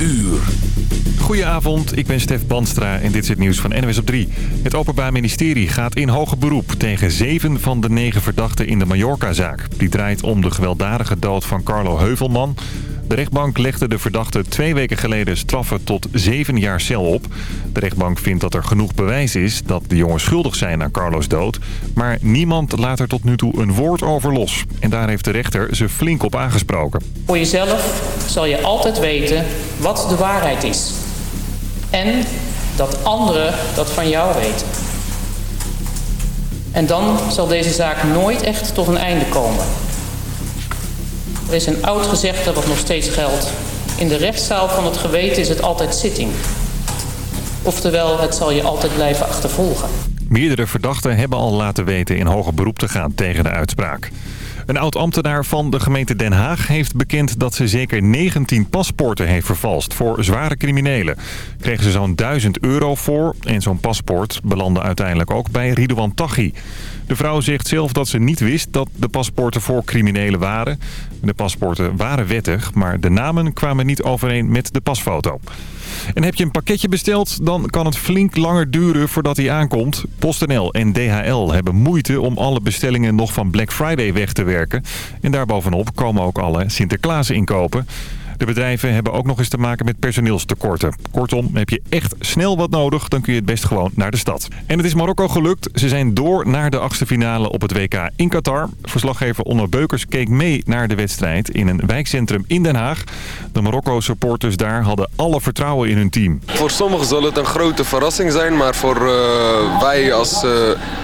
uur. Goedenavond, ik ben Stef Banstra en dit is het nieuws van NWS op 3. Het Openbaar Ministerie gaat in hoger beroep tegen zeven van de negen verdachten in de Mallorca-zaak. Die draait om de gewelddadige dood van Carlo Heuvelman. De rechtbank legde de verdachte twee weken geleden straffen tot zeven jaar cel op. De rechtbank vindt dat er genoeg bewijs is dat de jongens schuldig zijn aan Carlo's dood. Maar niemand laat er tot nu toe een woord over los. En daar heeft de rechter ze flink op aangesproken. Voor jezelf zal je altijd weten wat de waarheid is. En dat anderen dat van jou weten. En dan zal deze zaak nooit echt tot een einde komen. Er is een oud gezegde wat nog steeds geldt. In de rechtszaal van het geweten is het altijd zitting. Oftewel, het zal je altijd blijven achtervolgen. Meerdere verdachten hebben al laten weten in hoger beroep te gaan tegen de uitspraak. Een oud-ambtenaar van de gemeente Den Haag heeft bekend dat ze zeker 19 paspoorten heeft vervalst voor zware criminelen. Kregen ze zo'n 1000 euro voor en zo'n paspoort belandde uiteindelijk ook bij Ridouan Taghi. De vrouw zegt zelf dat ze niet wist dat de paspoorten voor criminelen waren. De paspoorten waren wettig, maar de namen kwamen niet overeen met de pasfoto. En heb je een pakketje besteld, dan kan het flink langer duren voordat hij aankomt. PostNL en DHL hebben moeite om alle bestellingen nog van Black Friday weg te werken. En daarbovenop komen ook alle Sinterklaas inkopen. De bedrijven hebben ook nog eens te maken met personeelstekorten. Kortom, heb je echt snel wat nodig, dan kun je het best gewoon naar de stad. En het is Marokko gelukt. Ze zijn door naar de achtste finale op het WK in Qatar. Verslaggever Onno Beukers keek mee naar de wedstrijd in een wijkcentrum in Den Haag. De Marokko-supporters daar hadden alle vertrouwen in hun team. Voor sommigen zal het een grote verrassing zijn, maar voor uh, wij als uh,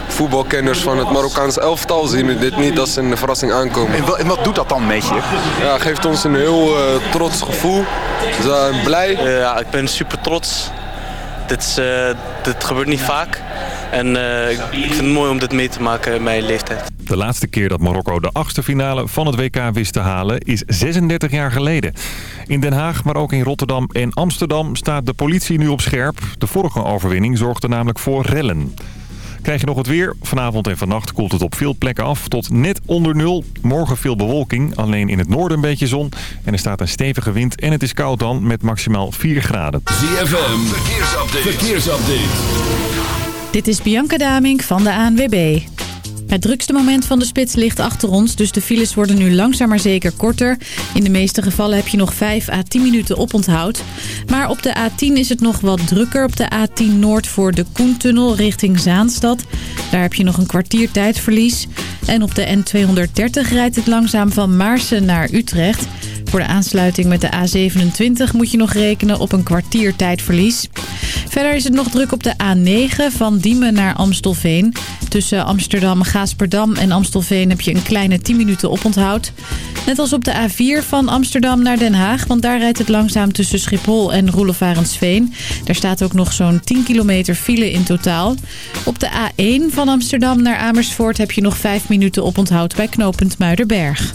voetbalkenners van het Marokkaanse elftal zien we dit niet als een verrassing aankomen. En wat, en wat doet dat dan met je? Ja, geeft ons een heel uh, trots gevoel. We zijn blij. Ja, ik ben super trots. Dit, is, uh, dit gebeurt niet vaak. En uh, ik vind het mooi om dit mee te maken in mijn leeftijd. De laatste keer dat Marokko de achtste finale van het WK wist te halen is 36 jaar geleden. In Den Haag, maar ook in Rotterdam en Amsterdam staat de politie nu op scherp. De vorige overwinning zorgde namelijk voor rellen. Krijg je nog het weer? Vanavond en vannacht koelt het op veel plekken af tot net onder nul. Morgen veel bewolking, alleen in het noorden een beetje zon. En er staat een stevige wind en het is koud dan met maximaal 4 graden. ZFM, verkeersupdate. verkeersupdate. Dit is Bianca Damink van de ANWB. Het drukste moment van de spits ligt achter ons, dus de files worden nu langzaam maar zeker korter. In de meeste gevallen heb je nog 5 à 10 minuten oponthoud. Maar op de A10 is het nog wat drukker. Op de A10 Noord voor de Koentunnel richting Zaanstad. Daar heb je nog een kwartier tijdverlies. En op de N230 rijdt het langzaam van Maarsen naar Utrecht. Voor de aansluiting met de A27 moet je nog rekenen op een kwartier tijdverlies. Verder is het nog druk op de A9 van Diemen naar Amstelveen. Tussen Amsterdam, Gaasperdam en Amstelveen heb je een kleine 10 minuten oponthoud. Net als op de A4 van Amsterdam naar Den Haag, want daar rijdt het langzaam tussen Schiphol en Roelevarensveen. Daar staat ook nog zo'n 10 kilometer file in totaal. Op de A1 van Amsterdam naar Amersfoort heb je nog 5 minuten oponthoud bij knooppunt Muiderberg.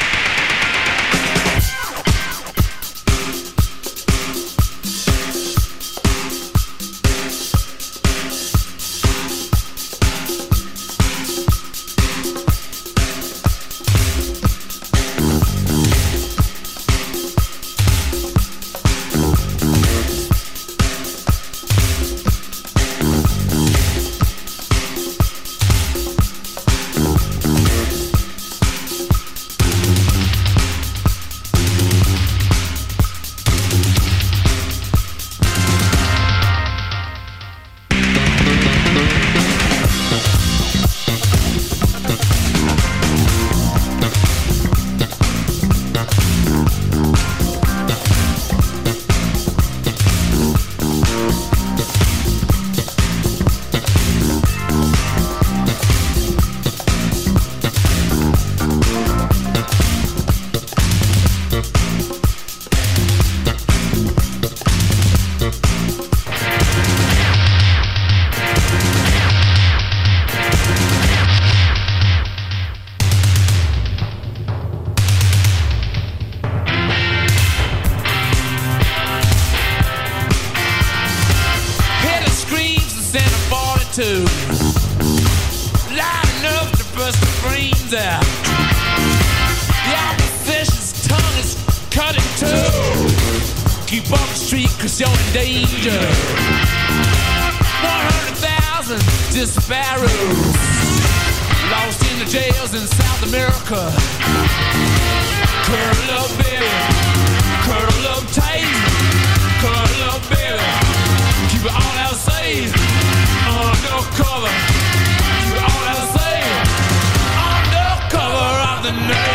The nation.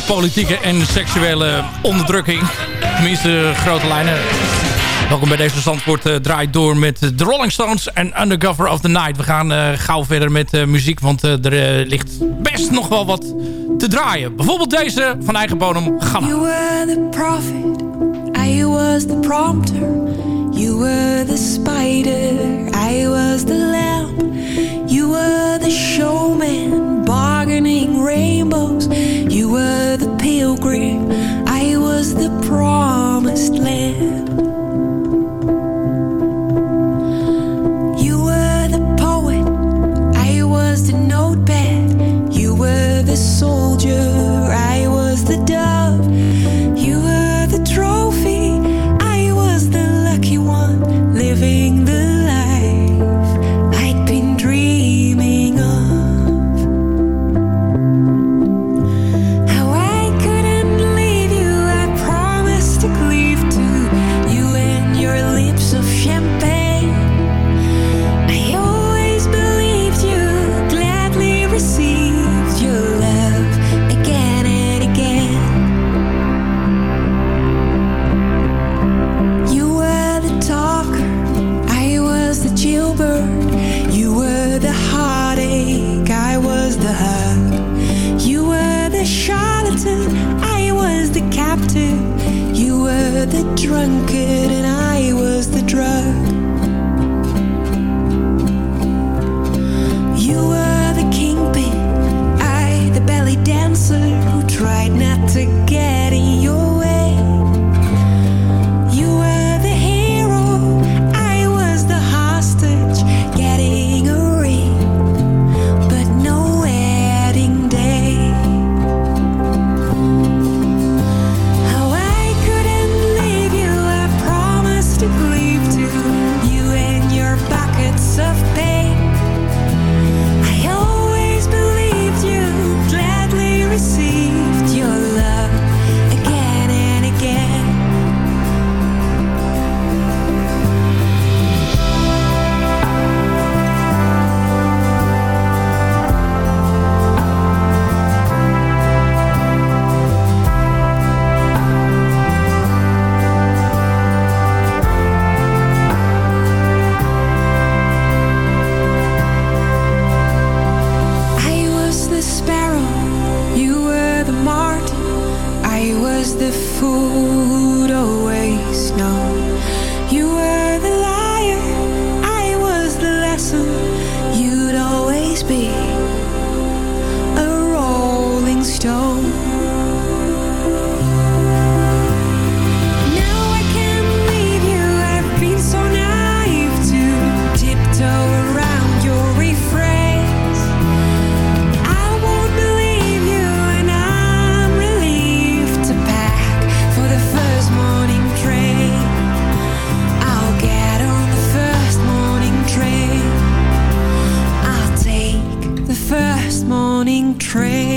politieke en seksuele onderdrukking. Tenminste, grote lijnen. Welkom bij deze Zandvoort uh, draait door met de Rolling Stones en Undercover of the Night. We gaan eh, gauw verder met eh, muziek, want er ligt best nog wel wat te draaien. Bijvoorbeeld deze van eigen bodem, Gamma. You were the prophet, I was the prompter. You were the spider, I was the lamp. You were the showman, bargaining rainbows. were the pilgrim, I was the prom. and pray.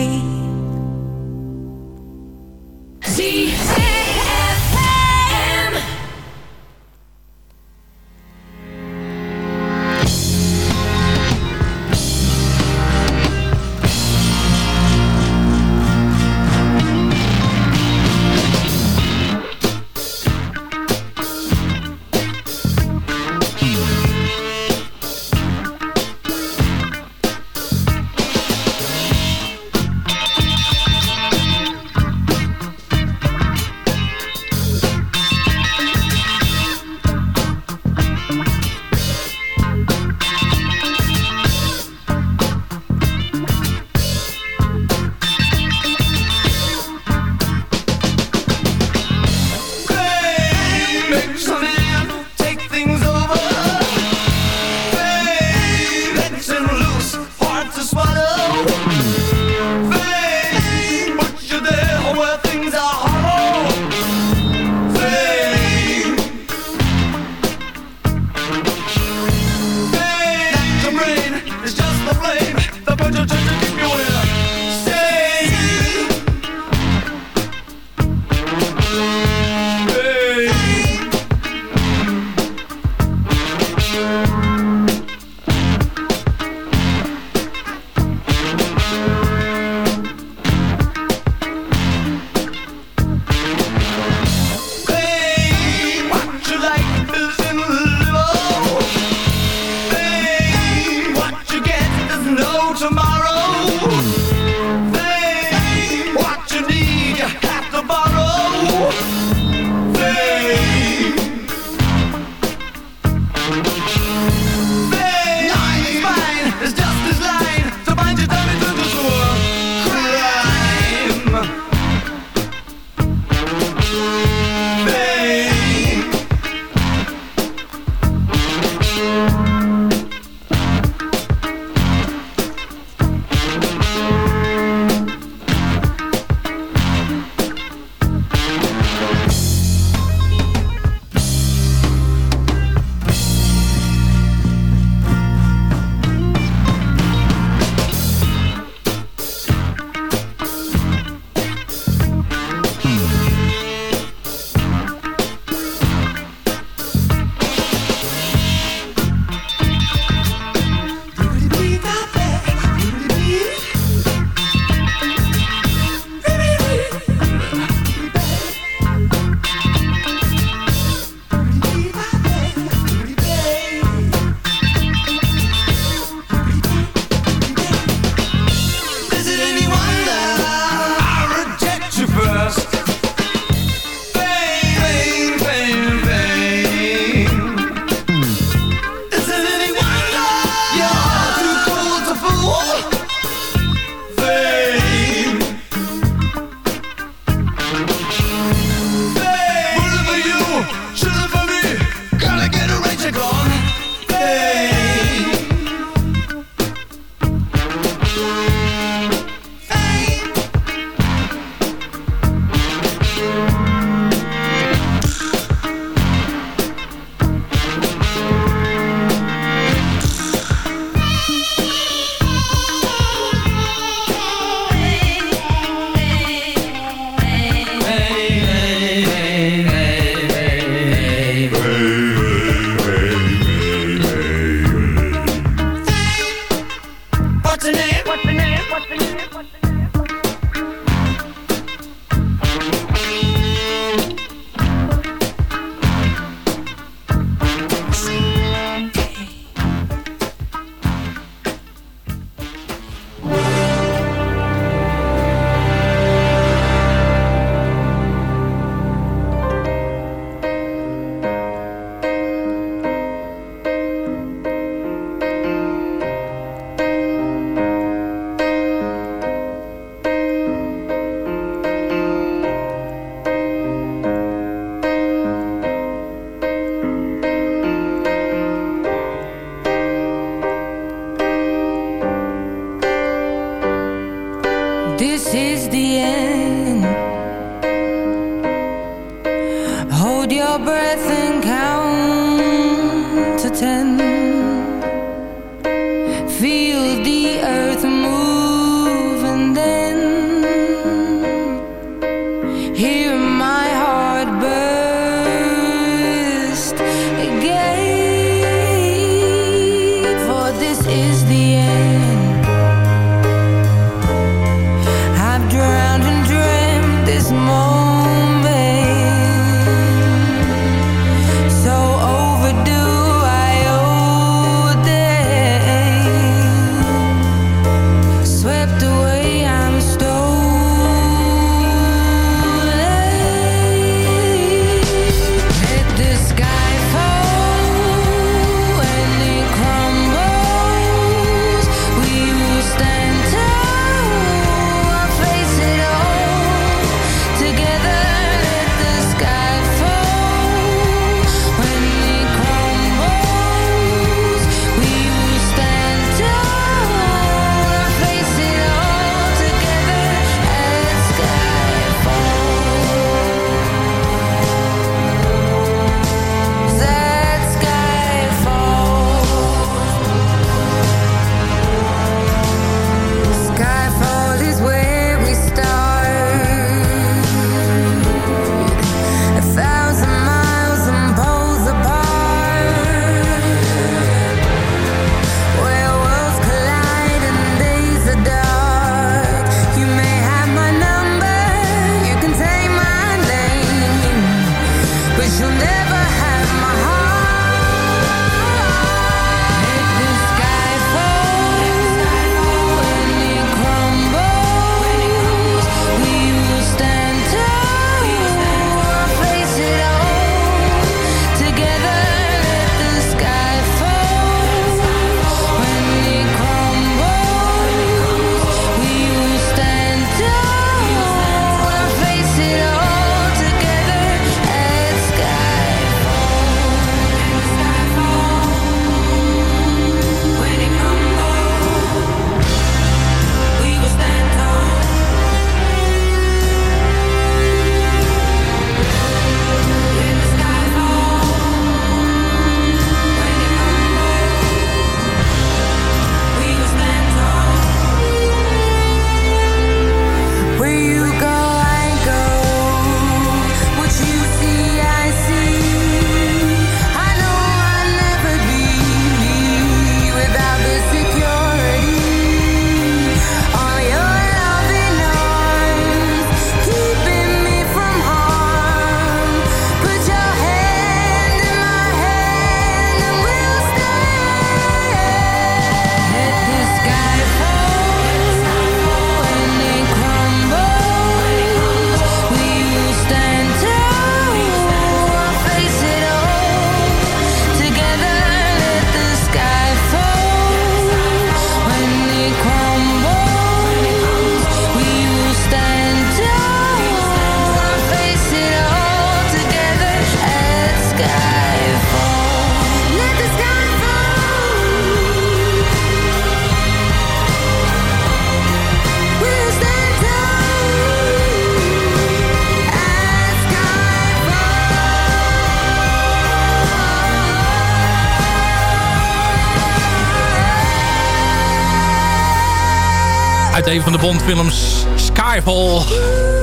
van de Bondfilms Skyfall,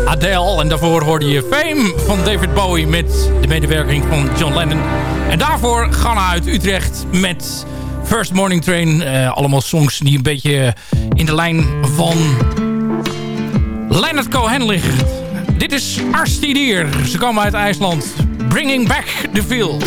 Adele. En daarvoor hoorde je Fame van David Bowie met de medewerking van John Lennon. En daarvoor Ganna uit Utrecht met First Morning Train. Eh, allemaal songs die een beetje in de lijn van Leonard Cohen liggen. Dit is Arstidier. Ze komen uit IJsland. Bringing back the feel.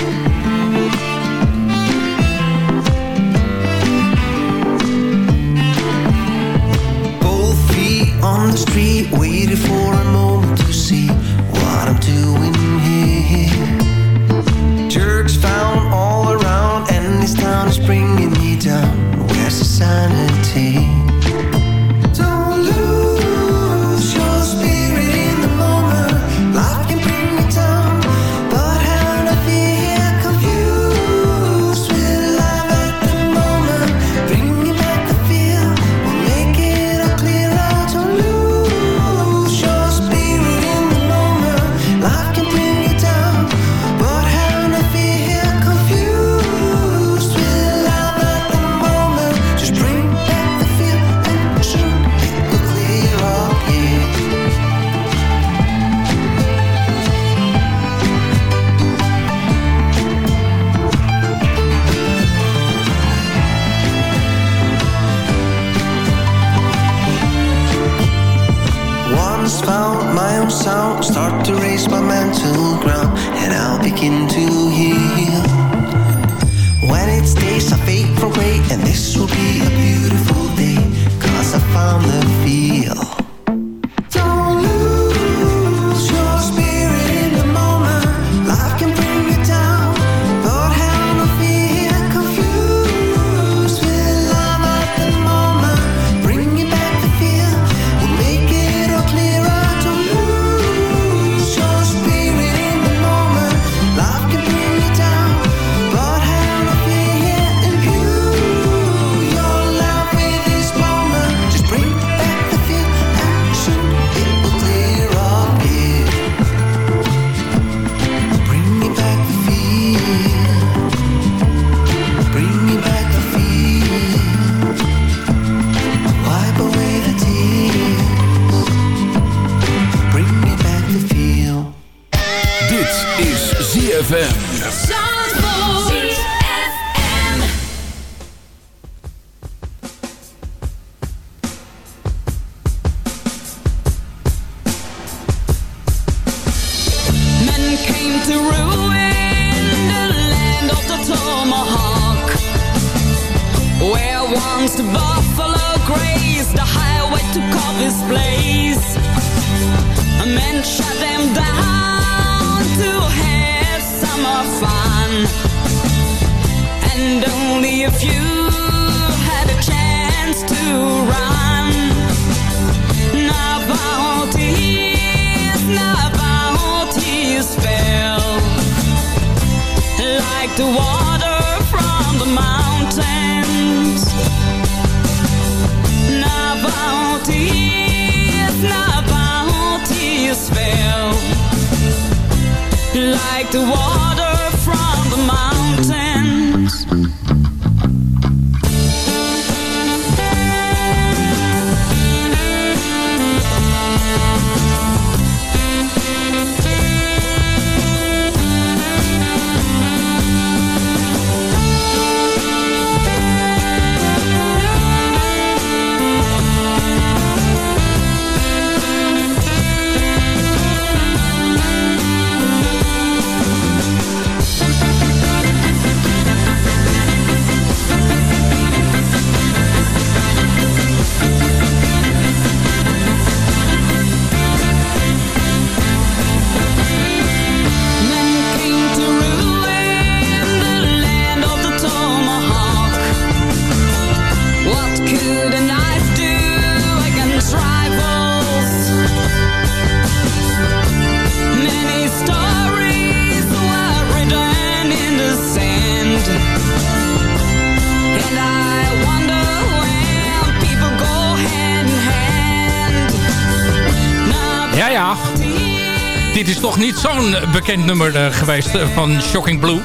Niet zo'n bekend nummer eh, geweest eh, van Shocking Blue.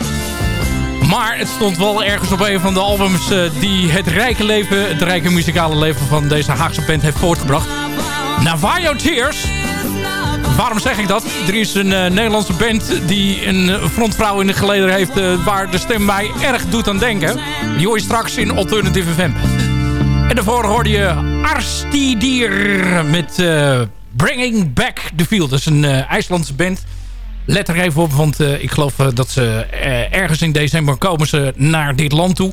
Maar het stond wel ergens op een van de albums eh, die het rijke leven, het rijke muzikale leven van deze Haagse band heeft voortgebracht. Navajo Tears. Waarom zeg ik dat? Er is een Nederlandse band die een frontvrouw in de geleder heeft waar de stem mij erg doet aan denken. Die hoor je straks in Alternative FM. En daarvoor hoorde je Arstidir met Bringing Back the Field. Dat is een eh, IJslandse band. Let er even op, want eh, ik geloof eh, dat ze ergens in december komen ze naar dit land toe.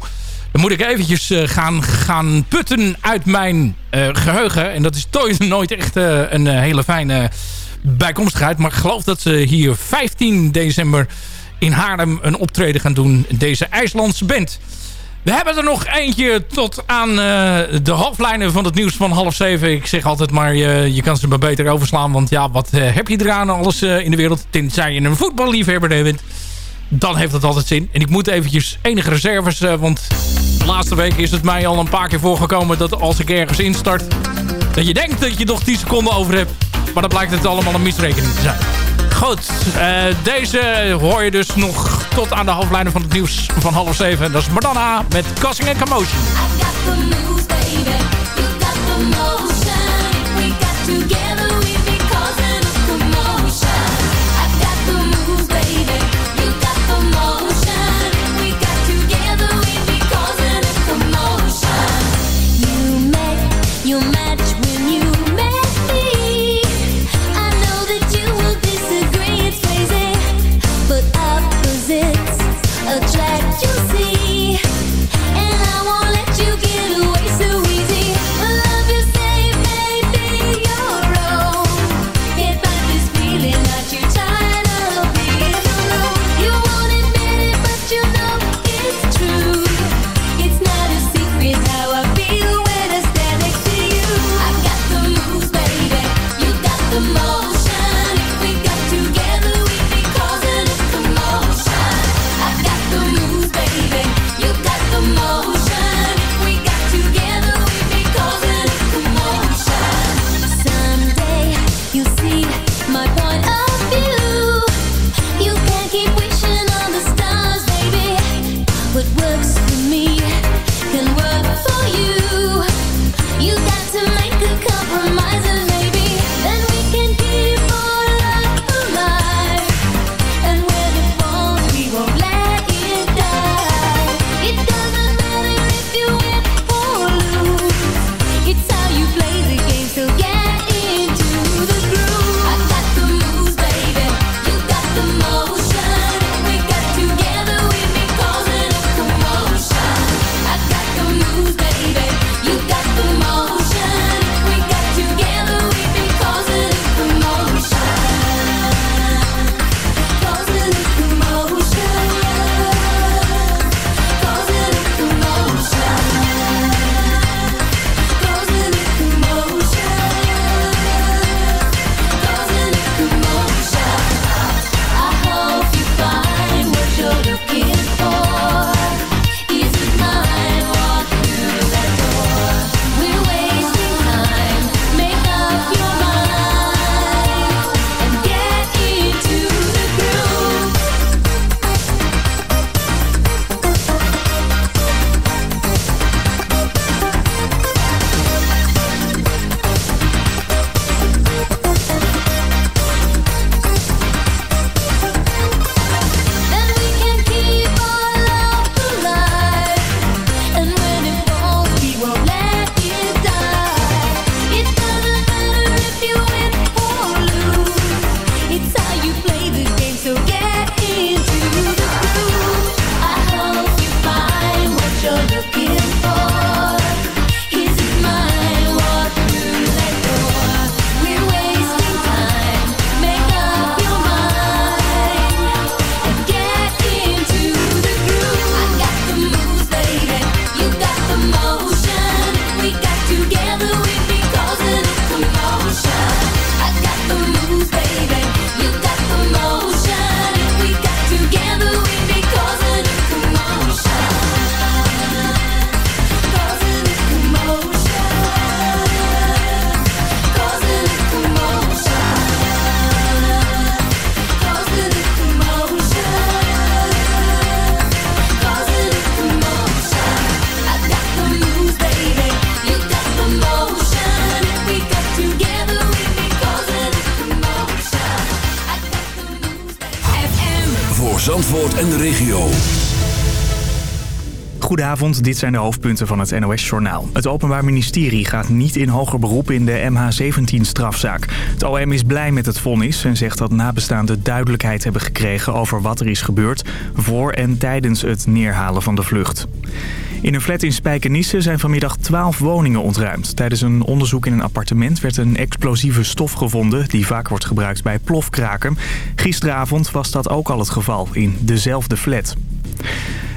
Dan moet ik eventjes gaan, gaan putten uit mijn eh, geheugen. En dat is nooit, echt een hele fijne bijkomstigheid. Maar ik geloof dat ze hier 15 december in Haarlem een optreden gaan doen. Deze IJslandse band. We hebben er nog eentje tot aan eh, de hoofdlijnen van het nieuws van half zeven. Ik zeg altijd maar, je, je kan ze maar beter overslaan. Want ja, wat eh, heb je eraan alles eh, in de wereld? Tenzij je een voetballiefhebber bent. Dan heeft dat altijd zin. En ik moet eventjes enige reserves. want de laatste week is het mij al een paar keer voorgekomen... dat als ik ergens instart... dat je denkt dat je nog 10 seconden over hebt. Maar dan blijkt het allemaal een misrekening te zijn. Goed, deze hoor je dus nog tot aan de hoofdlijnen van het nieuws van half zeven. Dat is Madonna met Causing a Commotion. En de regio. Goedenavond, dit zijn de hoofdpunten van het NOS-journaal. Het Openbaar Ministerie gaat niet in hoger beroep in de MH17-strafzaak. Het OM is blij met het vonnis en zegt dat nabestaanden duidelijkheid hebben gekregen over wat er is gebeurd... voor en tijdens het neerhalen van de vlucht. In een flat in Spijkenisse zijn vanmiddag 12 woningen ontruimd. Tijdens een onderzoek in een appartement werd een explosieve stof gevonden... die vaak wordt gebruikt bij plofkraken. Gisteravond was dat ook al het geval in dezelfde flat.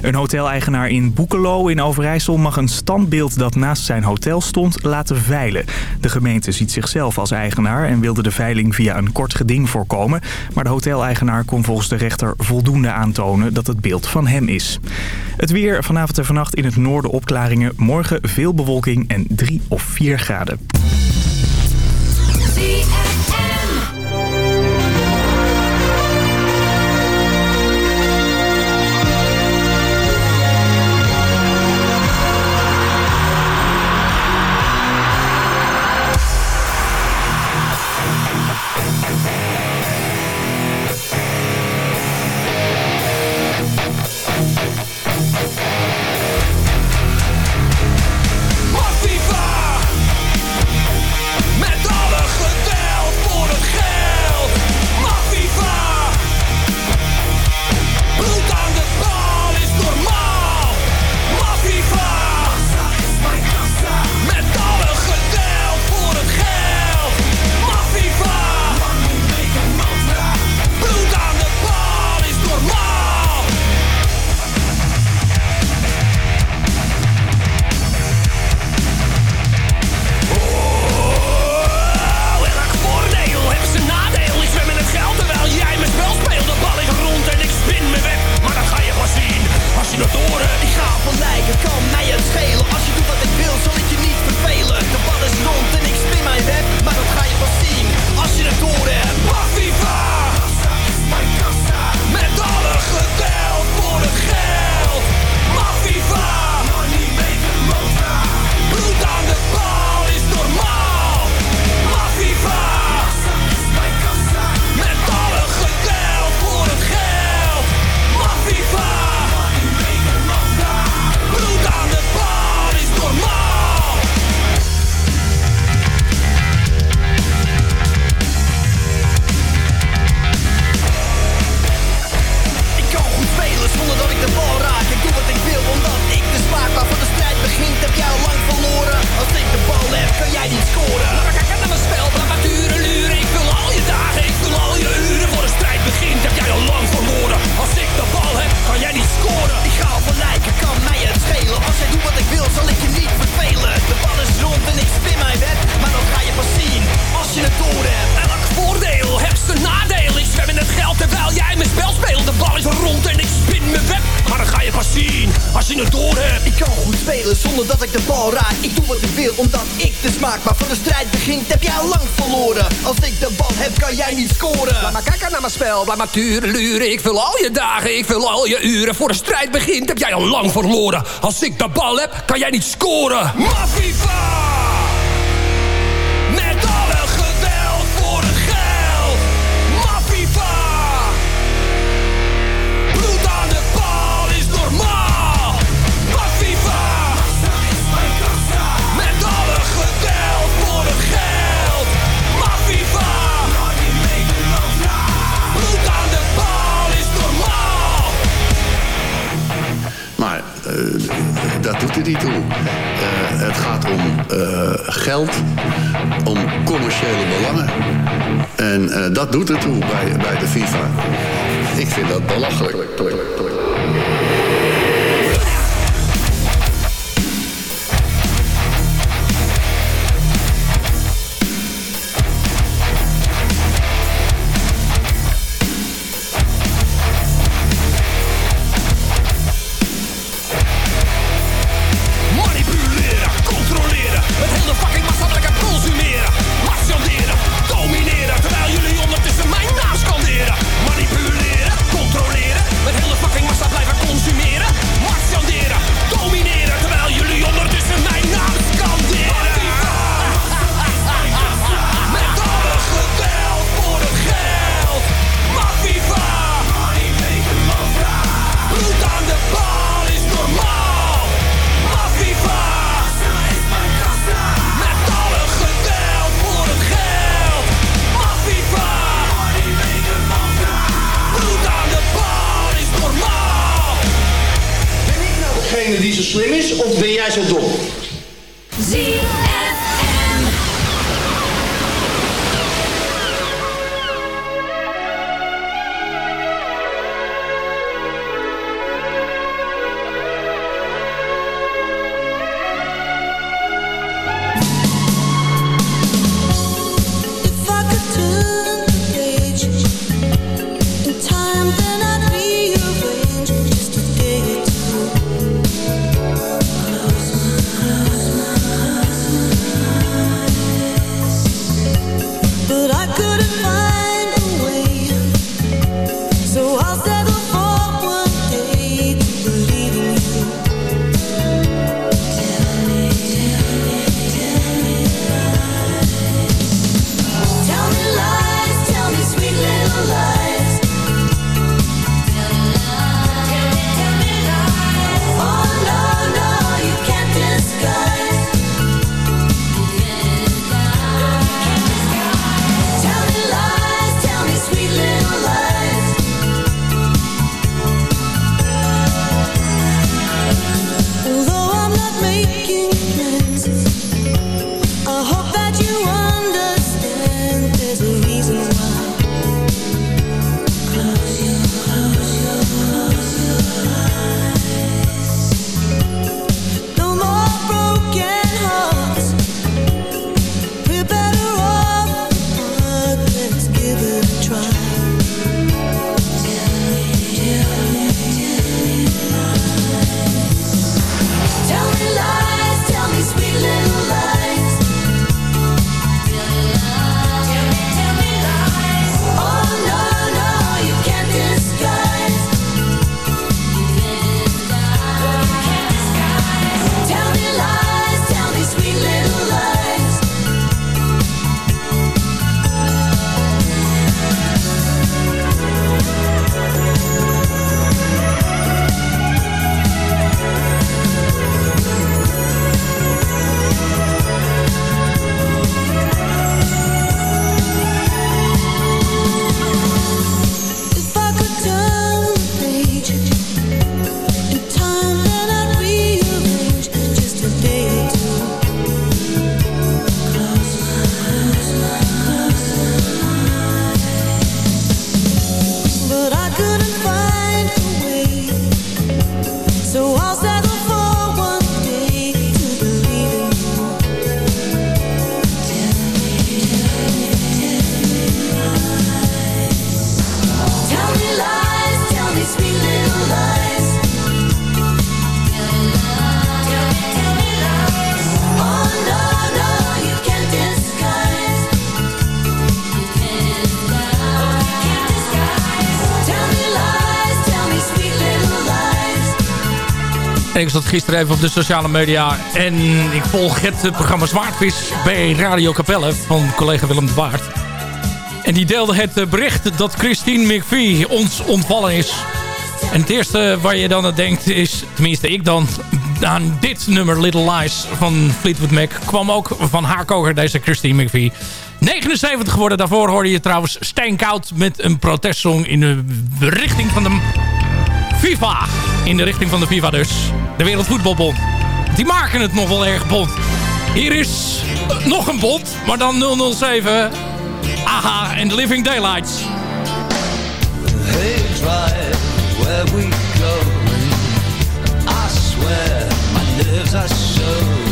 Een hoteleigenaar in Boekelo in Overijssel mag een standbeeld dat naast zijn hotel stond laten veilen. De gemeente ziet zichzelf als eigenaar en wilde de veiling via een kort geding voorkomen. Maar de hoteleigenaar kon volgens de rechter voldoende aantonen dat het beeld van hem is. Het weer vanavond en vannacht in het noorden opklaringen. Morgen veel bewolking en 3 of 4 graden. Heb kan jij niet scoren Laat maar kijken naar mijn spel, blijf maar turen, luren. Ik vul al je dagen, ik vul al je uren. Voor de strijd begint, heb jij al lang verloren. Als ik de bal heb, kan jij niet scoren. Massiva! Eh, het gaat om eh, geld, om commerciële belangen. En eh, dat doet er toe bij, bij de FIFA. Ik vind dat belachelijk. Zo slim is of ben jij zo dom? If ik zat gisteren even op de sociale media. En ik volg het eh, programma Zwaardvis bij Radio Capelle van collega Willem de Waard. En die deelde het eh, bericht dat Christine McVie ons ontvallen is. En het eerste waar je dan aan denkt is, tenminste ik dan... aan dit nummer Little Lies van Fleetwood Mac... kwam ook van haar koker, deze Christine McVie. 79 geworden, daarvoor hoorde je trouwens Steenkoud... met een protestsong in de richting van de FIFA. In de richting van de FIFA dus. De Wereldvoetbalbond. Die maken het nog wel erg bond. Hier is nog een bond, maar dan 007. Aha en The Living Daylights. Hey, where we. I swear my are.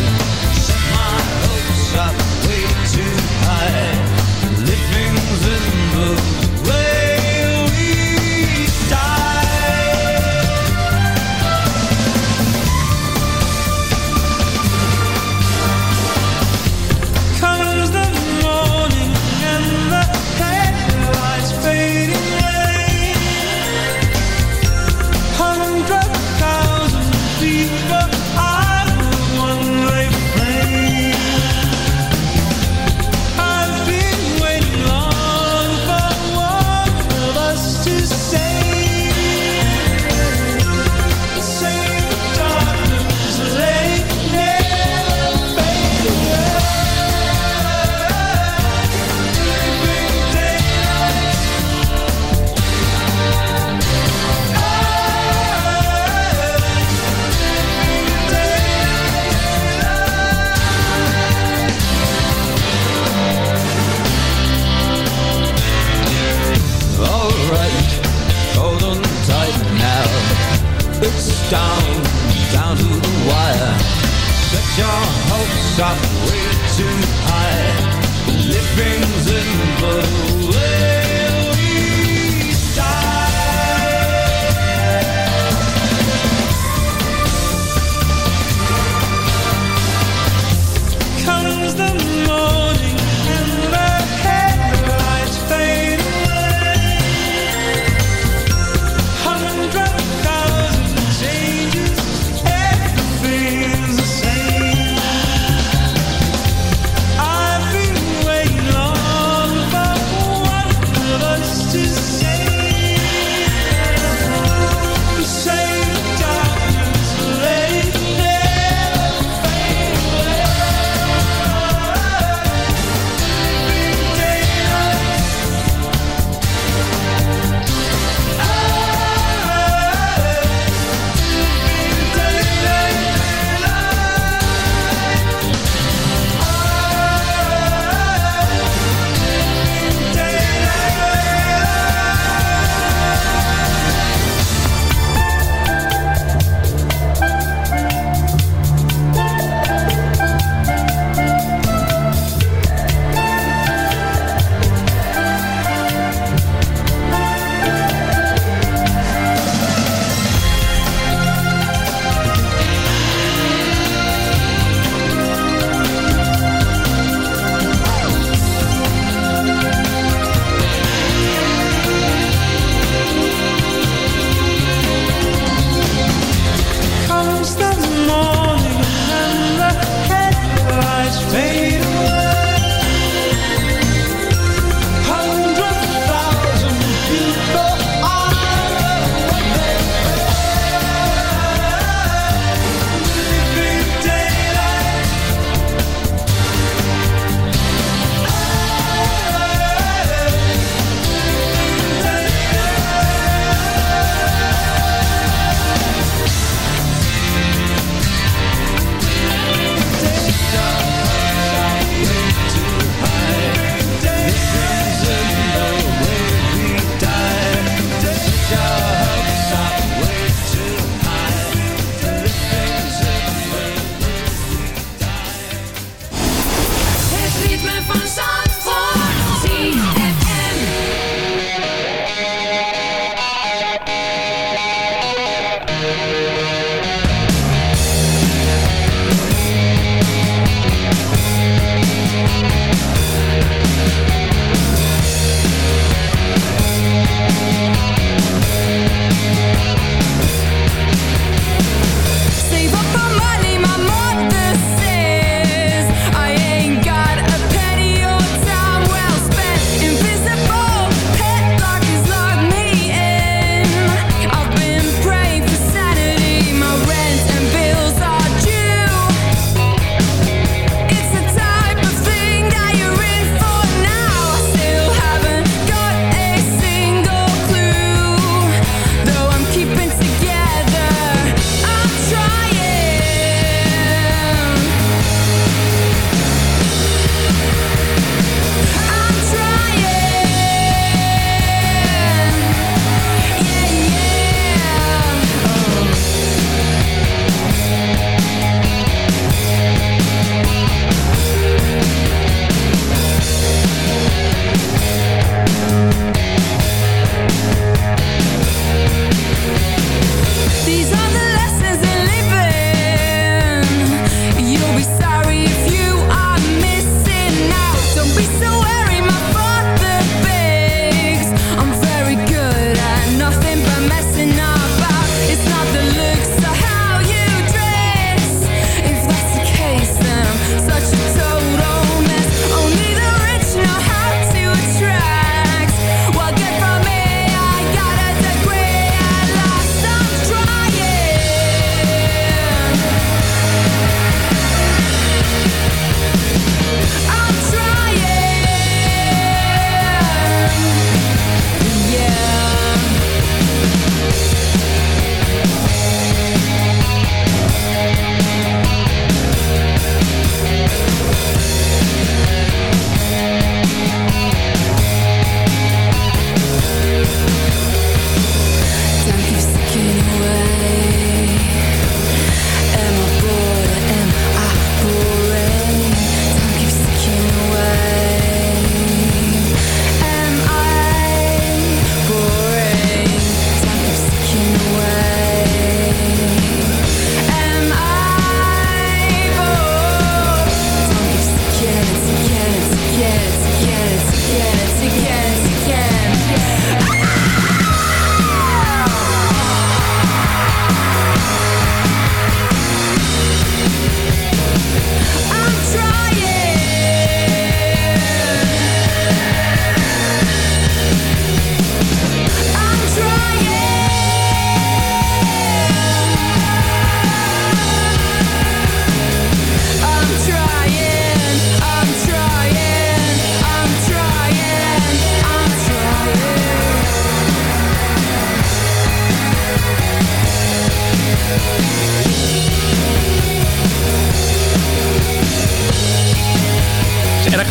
Stop waiting.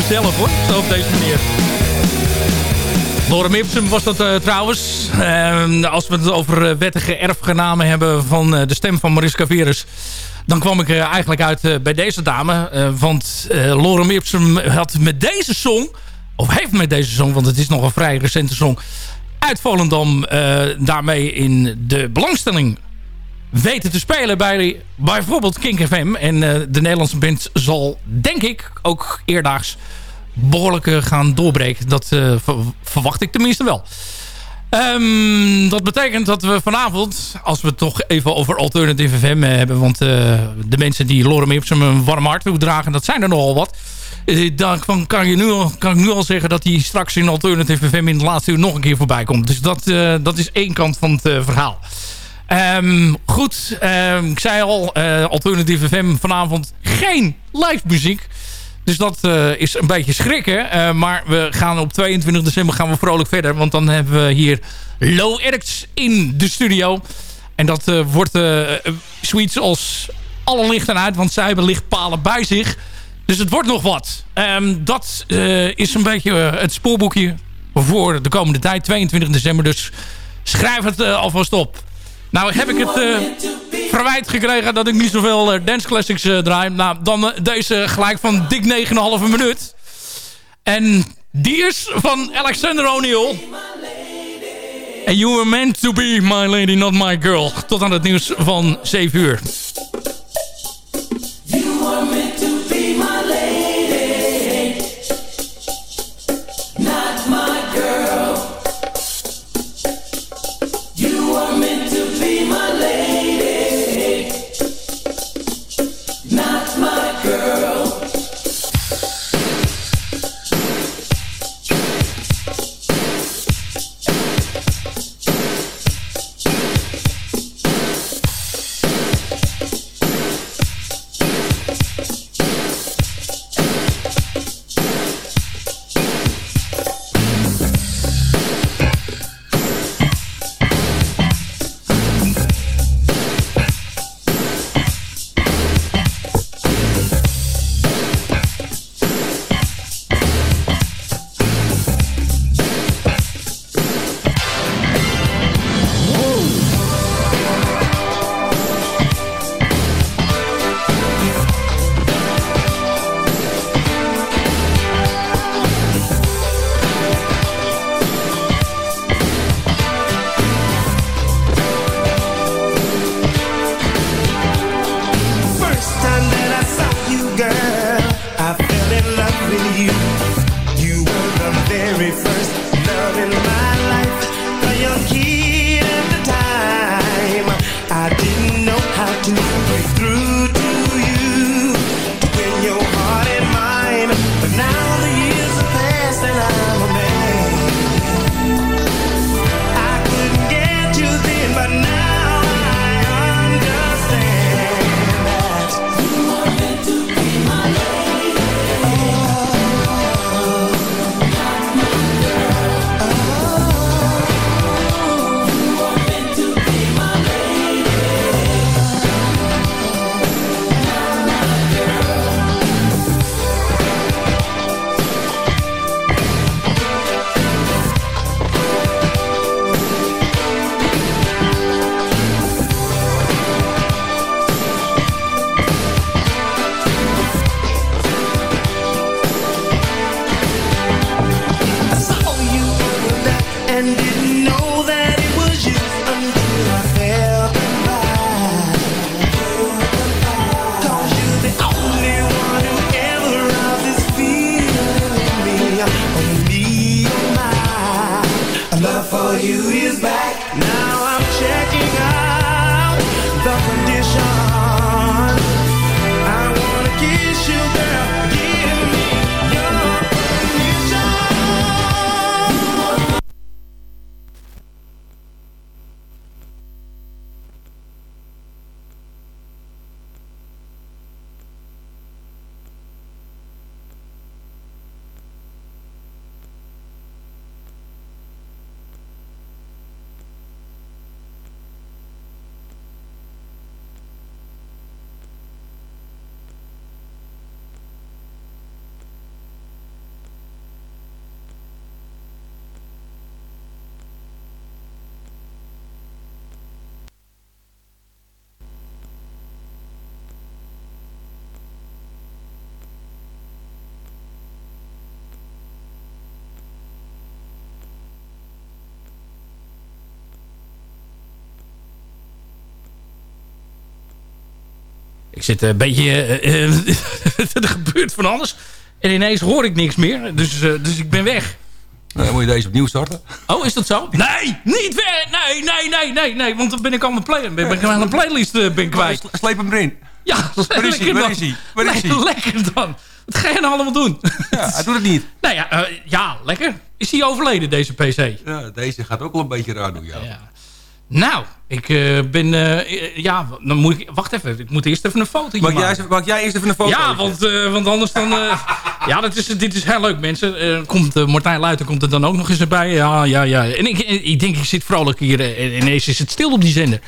Zelf hoor, zo op deze manier. Lorem Ipsum was dat eh, trouwens. Eh, als we het over eh, wettige erfgenamen hebben van eh, de stem van Mariska Verus... dan kwam ik eigenlijk uit bij deze dame. Want Lorem Ipsum had met deze song... of heeft met deze song, want het is nog een vrij recente song... uit Volendam daarmee in de belangstelling weten te spelen bij bijvoorbeeld Kink FM. En eh, de Nederlandse band zal, denk ik, ook eerdaags behoorlijk eh, gaan doorbreken. Dat eh, ver- verwacht ik tenminste wel. Ehm, dat betekent dat we vanavond, als we het toch even over Alternative FM hebben... want eh, de mensen die Lorem Ipsum een warm hart toedragen, dat zijn er nogal wat... Eh, Dan kan, je nu, kan ik nu al zeggen dat hij straks in Alternative FM in de laatste uur nog een keer voorbij komt. Dus dat, eh, dat is één kant van het eh, verhaal. Ehm, goed, ehm, ik zei al, eh Alternative FM vanavond geen live muziek. Dus dat eh, is een beetje schrikken. Eh, maar we gaan op 22 december gaan we vrolijk verder. Want dan hebben we hier Low Eric's in de studio. En dat wordt zoiets als alle lichten uit. Want zij hebben lichtpalen bij zich. Dus het wordt nog wat. Ehm, dat is een beetje het spoorboekje voor de komende tijd. 22 december. Dus schrijf het alvast op. Nou heb ik het eh, verwijt gekregen dat ik niet zoveel eh, dance classics eh, draai. Nou, dan deze gelijk van dik 9,5 minuut. En die is van Alexander O'Neill. And you were meant to be my lady, not my girl. Tot aan het nieuws van 7 uur. Ik zit een beetje... eh, eh, er gebeurt van alles. En ineens hoor ik niks meer. Dus, eh, dus ik ben weg. Nou, dan moet je deze opnieuw starten. Oh, is dat zo? Nee, niet weg! Nee, nee, nee, nee, nee. Want dan ben ik aan de, play ben ik aan de playlist ben kwijt. Sleep hem erin. Ja, Waar is hij? Waar is hij? Waar is Nee, hij? Lekker dan. Wat ga je nou allemaal doen? Ja, hij doet het niet. Nou ja, ja, lekker. Is hij overleden, deze PC? Ja, deze gaat ook wel een beetje raar doen, ja. Nou, ik eh, ben... eh, ja, dan moet ik... Wacht even, ik moet eerst even een foto jij, maken. maak jij eerst even een foto? Ja, want, eh, want anders dan... eh, ja, dat is, dit is heel leuk, mensen. Eh, komt, eh, Martijn Luiten komt er dan ook nog eens erbij. Ja, ja, ja. En ik, ik denk, ik zit vrolijk hier. eh, En ineens is het stil op die zender.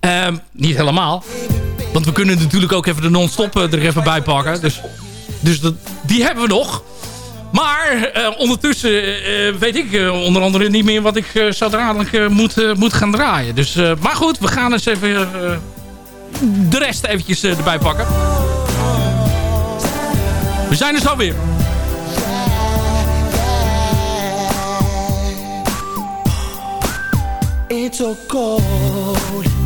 Ehm, niet helemaal. Want we kunnen natuurlijk ook even de non-stop eh, er even bij pakken. Dus, dus dat, die hebben we nog. Maar eh, ondertussen eh, weet ik eh, onder andere niet meer wat ik eh, zo dadelijk eh, moet, eh, moet gaan draaien. Dus, eh, maar goed, we gaan eens even eh, de rest eventjes eh, erbij pakken. We zijn er zo weer. It's so cold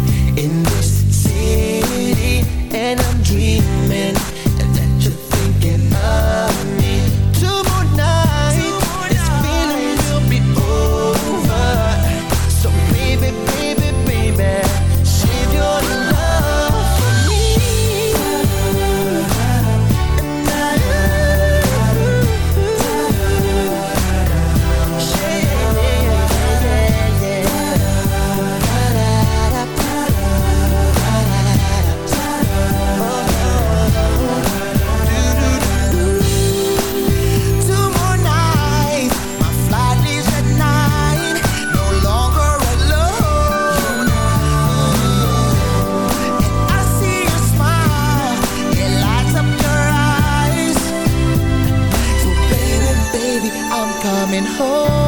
coming home.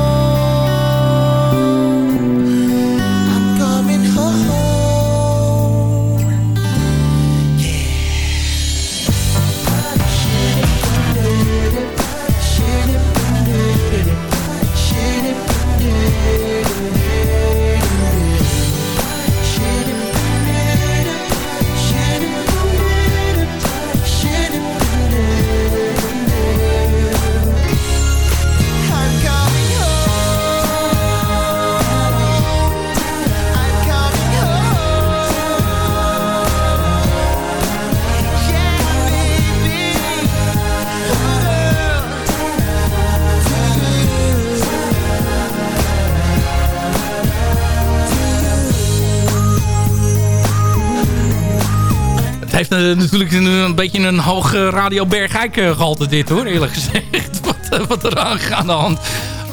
Natuurlijk een, een beetje een hoog eh, Radio Bergijk eh, gehalte dit hoor, eerlijk gezegd. wat, eh, wat er aan de hand.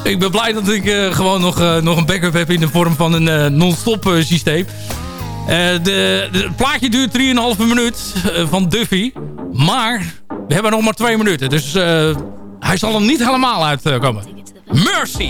Ik ben blij dat ik eh, gewoon nog, eh, nog een backup heb in de vorm van een eh, non-stop eh, systeem. Eh, het plaatje duurt 3,5 minuut eh, van Duffy. Maar we hebben nog maar 2 minuten. Dus eh, hij zal er niet helemaal uitkomen. Mercy!